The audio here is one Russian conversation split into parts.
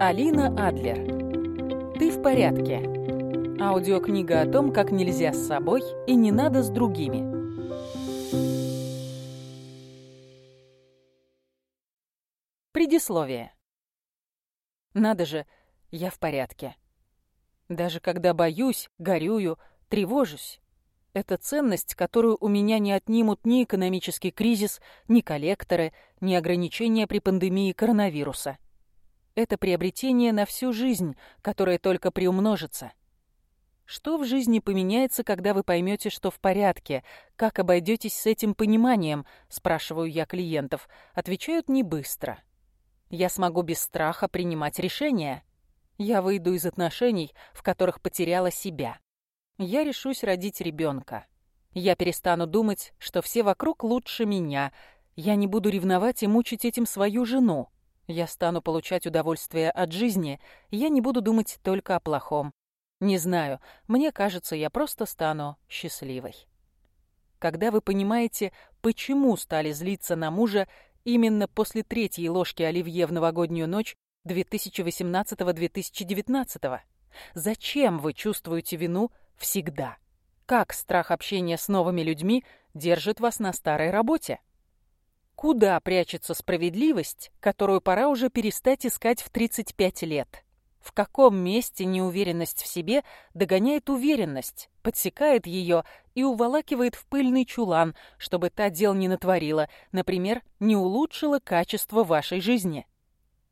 Алина Адлер. Ты в порядке. Аудиокнига о том, как нельзя с собой и не надо с другими. Предисловие. Надо же, я в порядке. Даже когда боюсь, горюю, тревожусь. Это ценность, которую у меня не отнимут ни экономический кризис, ни коллекторы, ни ограничения при пандемии коронавируса это приобретение на всю жизнь, которое только приумножится. Что в жизни поменяется, когда вы поймете, что в порядке? Как обойдетесь с этим пониманием? Спрашиваю я клиентов. Отвечают не быстро. Я смогу без страха принимать решения. Я выйду из отношений, в которых потеряла себя. Я решусь родить ребенка. Я перестану думать, что все вокруг лучше меня. Я не буду ревновать и мучить этим свою жену. Я стану получать удовольствие от жизни, я не буду думать только о плохом. Не знаю, мне кажется, я просто стану счастливой. Когда вы понимаете, почему стали злиться на мужа именно после третьей ложки оливье в новогоднюю ночь 2018-2019, зачем вы чувствуете вину всегда? Как страх общения с новыми людьми держит вас на старой работе? Куда прячется справедливость, которую пора уже перестать искать в 35 лет? В каком месте неуверенность в себе догоняет уверенность, подсекает ее и уволакивает в пыльный чулан, чтобы та дел не натворила, например, не улучшила качество вашей жизни?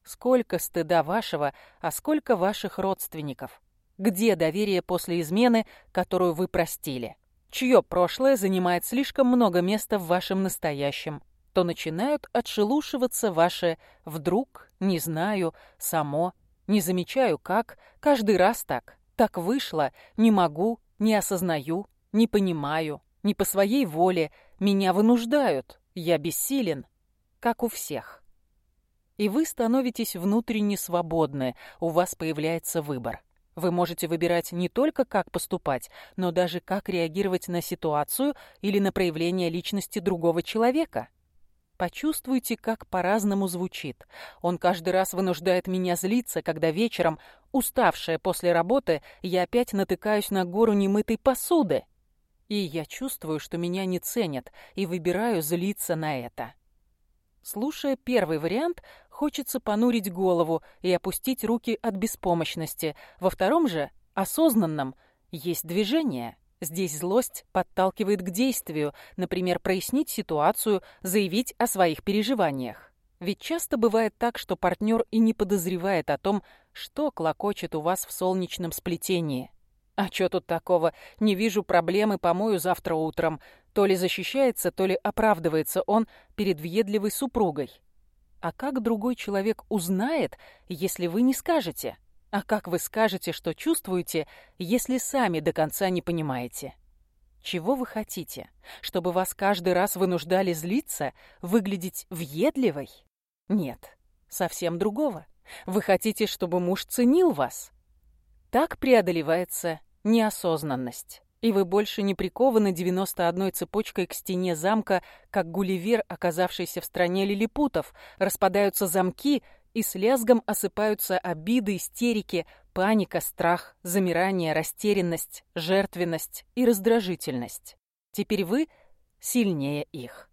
Сколько стыда вашего, а сколько ваших родственников? Где доверие после измены, которую вы простили? Чье прошлое занимает слишком много места в вашем настоящем? То начинают отшелушиваться ваши «вдруг», «не знаю», «само», «не замечаю как», каждый раз так, «так вышло», «не могу», «не осознаю», «не понимаю», «не по своей воле», «меня вынуждают», «я бессилен», как у всех. И вы становитесь внутренне свободны, у вас появляется выбор. Вы можете выбирать не только, как поступать, но даже как реагировать на ситуацию или на проявление личности другого человека. Почувствуйте, как по-разному звучит. Он каждый раз вынуждает меня злиться, когда вечером, уставшая после работы, я опять натыкаюсь на гору немытой посуды. И я чувствую, что меня не ценят, и выбираю злиться на это. Слушая первый вариант, хочется понурить голову и опустить руки от беспомощности. Во втором же, осознанном, есть движение — Здесь злость подталкивает к действию, например, прояснить ситуацию, заявить о своих переживаниях. Ведь часто бывает так, что партнер и не подозревает о том, что клокочет у вас в солнечном сплетении. А что тут такого? Не вижу проблемы, помою завтра утром. То ли защищается, то ли оправдывается он перед въедливой супругой. А как другой человек узнает, если вы не скажете? А как вы скажете, что чувствуете, если сами до конца не понимаете? Чего вы хотите? Чтобы вас каждый раз вынуждали злиться, выглядеть въедливой? Нет, совсем другого. Вы хотите, чтобы муж ценил вас? Так преодолевается неосознанность. И вы больше не прикованы 91 цепочкой к стене замка, как Гулливер, оказавшийся в стране лилипутов. Распадаются замки, и с лязгом осыпаются обиды, истерики, паника, страх, замирание, растерянность, жертвенность и раздражительность. Теперь вы сильнее их.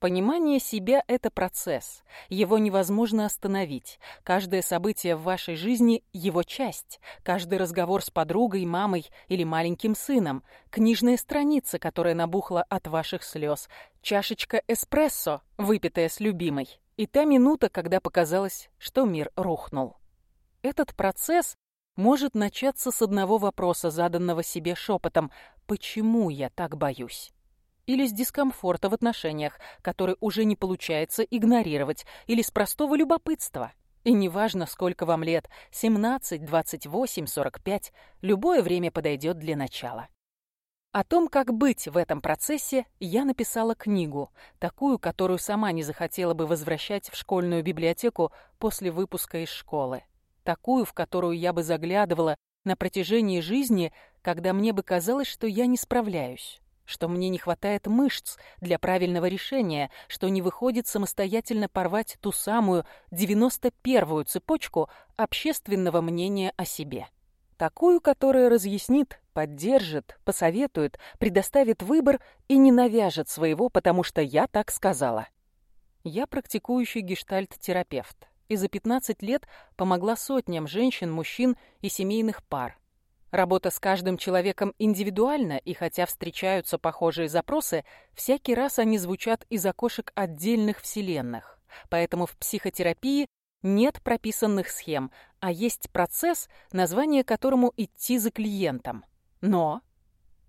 Понимание себя — это процесс. Его невозможно остановить. Каждое событие в вашей жизни — его часть. Каждый разговор с подругой, мамой или маленьким сыном. Книжная страница, которая набухла от ваших слез. Чашечка эспрессо, выпитая с любимой и та минута, когда показалось, что мир рухнул. Этот процесс может начаться с одного вопроса, заданного себе шепотом «Почему я так боюсь?» или с дискомфорта в отношениях, который уже не получается игнорировать, или с простого любопытства. И неважно, сколько вам лет – 17, 28, 45 – любое время подойдет для начала. О том, как быть в этом процессе, я написала книгу, такую, которую сама не захотела бы возвращать в школьную библиотеку после выпуска из школы. Такую, в которую я бы заглядывала на протяжении жизни, когда мне бы казалось, что я не справляюсь. что мне не хватает мышц для правильного решения, что не выходит самостоятельно порвать ту самую 91-ю цепочку общественного мнения о себе. Такую, которая разъяснит, поддержит, посоветует, предоставит выбор и не навяжет своего, потому что я так сказала. Я практикующий гештальт-терапевт и за 15 лет помогла сотням женщин, мужчин и семейных пар, Работа с каждым человеком индивидуальна, и хотя встречаются похожие запросы, всякий раз они звучат из окошек отдельных вселенных. Поэтому в психотерапии нет прописанных схем, а есть процесс, название которому «идти за клиентом». Но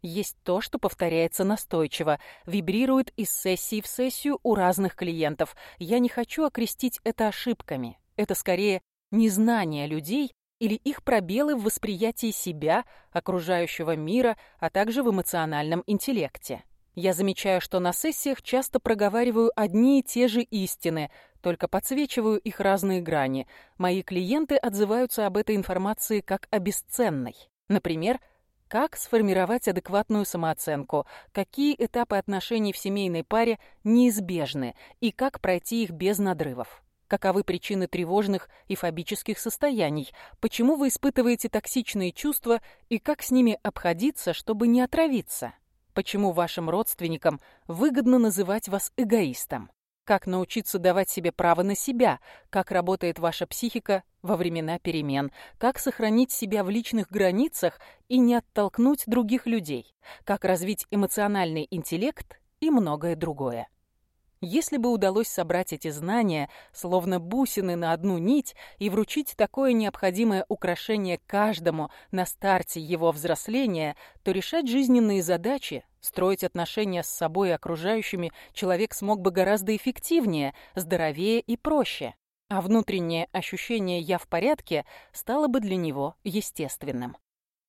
есть то, что повторяется настойчиво, вибрирует из сессии в сессию у разных клиентов. Я не хочу окрестить это ошибками. Это скорее незнание людей или их пробелы в восприятии себя, окружающего мира, а также в эмоциональном интеллекте. Я замечаю, что на сессиях часто проговариваю одни и те же истины, только подсвечиваю их разные грани. Мои клиенты отзываются об этой информации как о бесценной. Например, как сформировать адекватную самооценку, какие этапы отношений в семейной паре неизбежны и как пройти их без надрывов. Каковы причины тревожных и фобических состояний? Почему вы испытываете токсичные чувства и как с ними обходиться, чтобы не отравиться? Почему вашим родственникам выгодно называть вас эгоистом? Как научиться давать себе право на себя? Как работает ваша психика во времена перемен? Как сохранить себя в личных границах и не оттолкнуть других людей? Как развить эмоциональный интеллект и многое другое? Если бы удалось собрать эти знания, словно бусины на одну нить, и вручить такое необходимое украшение каждому на старте его взросления, то решать жизненные задачи, строить отношения с собой и окружающими человек смог бы гораздо эффективнее, здоровее и проще. А внутреннее ощущение «я в порядке» стало бы для него естественным.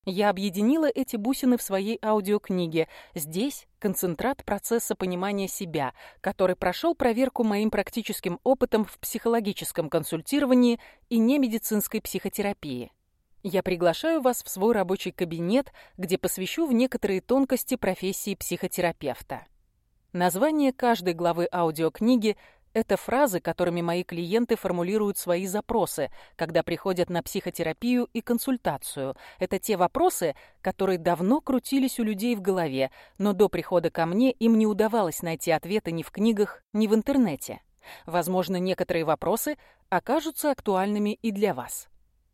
Я объединила эти бусины в своей аудиокниге. Здесь концентрат процесса понимания себя, который прошел проверку моим практическим опытом в психологическом консультировании и немедицинской психотерапии. Я приглашаю вас в свой рабочий кабинет, где посвящу в некоторые тонкости профессии психотерапевта. Название каждой главы аудиокниги это фразы, которыми мои клиенты формулируют свои запросы, когда приходят на психотерапию и консультацию. Это те вопросы, которые давно крутились у людей в голове, но до прихода ко мне им не удавалось найти ответы ни в книгах, ни в интернете. Возможно, некоторые вопросы окажутся актуальными и для вас.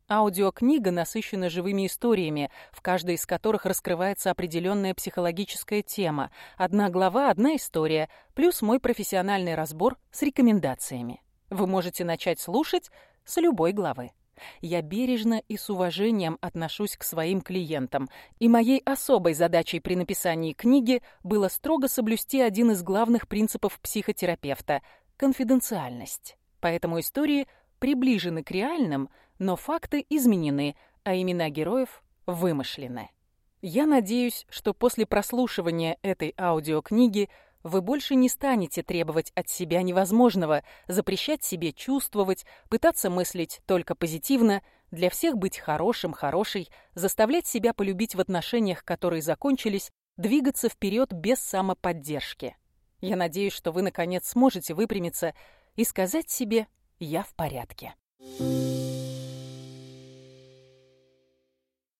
Аудиокнига насыщена живыми историями, в каждой из которых раскрывается определенная психологическая тема. Одна глава, одна история, плюс мой профессиональный разбор с рекомендациями. Вы можете начать слушать с любой главы. Я бережно и с уважением отношусь к своим клиентам, и моей особой задачей при написании книги было строго соблюсти один из главных принципов психотерапевта – конфиденциальность. Поэтому истории приближены к реальным – но факты изменены, а имена героев вымышлены. Я надеюсь, что после прослушивания этой аудиокниги вы больше не станете требовать от себя невозможного, запрещать себе чувствовать, пытаться мыслить только позитивно, для всех быть хорошим, хорошей, заставлять себя полюбить в отношениях, которые закончились, двигаться вперед без самоподдержки. Я надеюсь, что вы, наконец, сможете выпрямиться и сказать себе «я в порядке». Thank you.